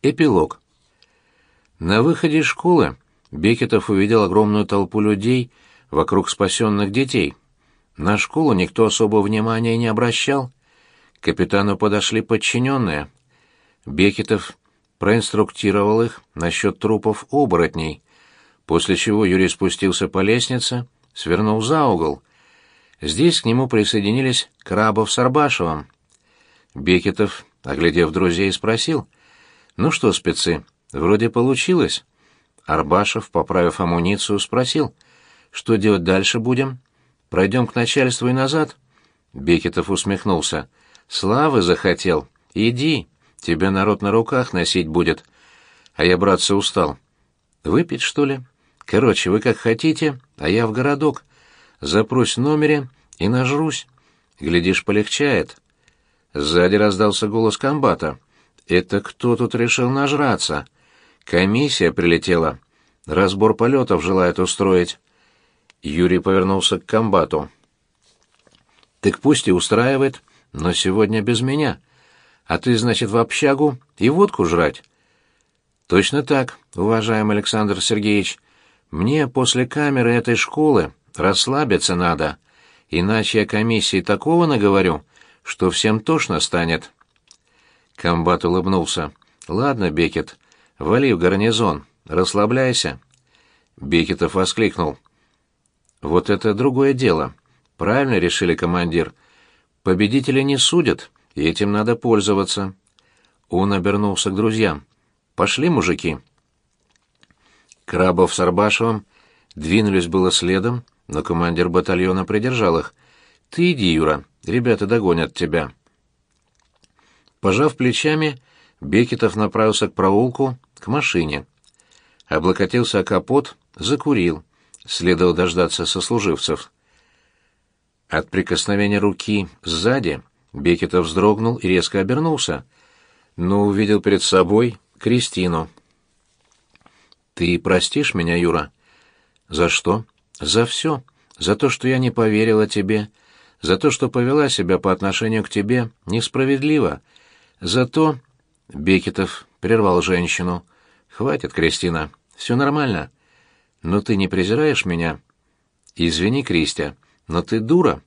Эпилог. На выходе из школы Бекетов увидел огромную толпу людей вокруг спасенных детей. На школу никто особого внимания не обращал. К капитану подошли подчиненные. Бекетов проинструктировал их насчет трупов оборотней, после чего Юрий спустился по лестнице, свернул за угол. Здесь к нему присоединились Крабов с Арбашевым. Бекетов, оглядев друзей, спросил — «Ну что, спецы, вроде получилось». Арбашев, поправив амуницию, спросил, «Что делать дальше будем? Пройдем к начальству и назад?» Бекетов усмехнулся. «Славы захотел. Иди, тебя народ на руках носить будет. А я, братцы, устал. Выпить, что ли? Короче, вы как хотите, а я в городок. Запрусь в номере и нажрусь. Глядишь, полегчает». Сзади раздался голос комбата. Это кто тут решил нажраться? Комиссия прилетела. Разбор полетов желает устроить. Юрий повернулся к комбату. Так пусть и устраивает, но сегодня без меня. А ты, значит, в общагу и водку жрать? Точно так, уважаемый Александр Сергеевич. Мне после камеры этой школы расслабиться надо, иначе я комиссии такого наговорю, что всем тошно станет. Комбат улыбнулся. «Ладно, Бекет, вали в гарнизон, расслабляйся». Бекетов воскликнул. «Вот это другое дело. Правильно решили, командир. Победителя не судят, и этим надо пользоваться». Он обернулся к друзьям. «Пошли, мужики». Крабов с Арбашевым двинулись было следом, но командир батальона придержал их. «Ты иди, Юра, ребята догонят тебя». Пожав плечами, Бекетов направился к проулку, к машине. Облокотился о капот, закурил. Следовало дождаться сослуживцев. От прикосновения руки сзади Бекетов вздрогнул и резко обернулся, но увидел перед собой Кристину. «Ты простишь меня, Юра?» «За что?» «За все. За то, что я не поверила тебе. За то, что повела себя по отношению к тебе несправедливо» Зато Бекетов прервал женщину. Хватит, Кристина, все нормально. Но ты не презираешь меня? Извини, Кристия, но ты дура.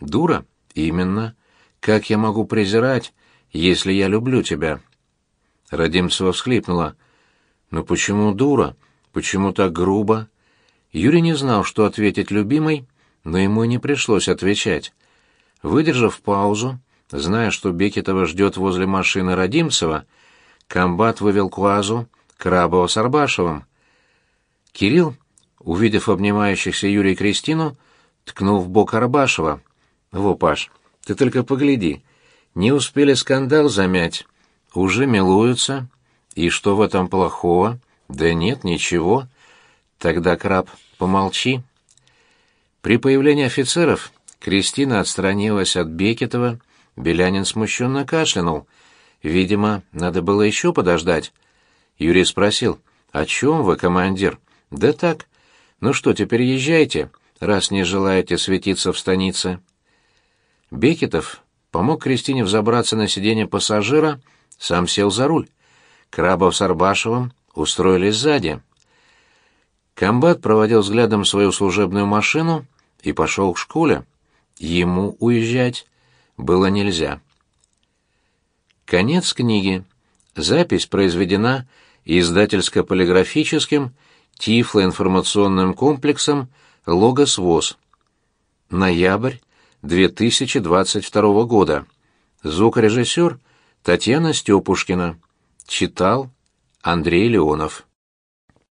Дура? Именно. Как я могу презирать, если я люблю тебя? Радимцева всхлипнула. Но почему дура? Почему так грубо? Юрий не знал, что ответить любимой, но ему и не пришлось отвечать. Выдержав паузу, Зная, что Бекетова ждет возле машины Родимцева, комбат вывел Куазу Крабова с Арбашевым. Кирилл, увидев обнимающихся Юрий и Кристину, ткнул в бок Арбашева. «Во, Паш, ты только погляди. Не успели скандал замять. Уже милуются. И что в этом плохого? Да нет, ничего. Тогда, Краб, помолчи». При появлении офицеров Кристина отстранилась от Бекетова Белянин смущенно кашлянул. Видимо, надо было еще подождать. Юрий спросил, «О чем вы, командир?» «Да так. Ну что, теперь езжайте, раз не желаете светиться в станице». Бекетов помог Кристине взобраться на сиденье пассажира, сам сел за руль. Крабов с Арбашевым устроились сзади. Комбат проводил взглядом свою служебную машину и пошел к школе. Ему уезжать было нельзя. Конец книги. Запись произведена издательско-полиграфическим тифлоинформационным комплексом «Логос ВОЗ». Ноябрь 2022 года. Звукорежиссер Татьяна Степушкина. Читал Андрей Леонов.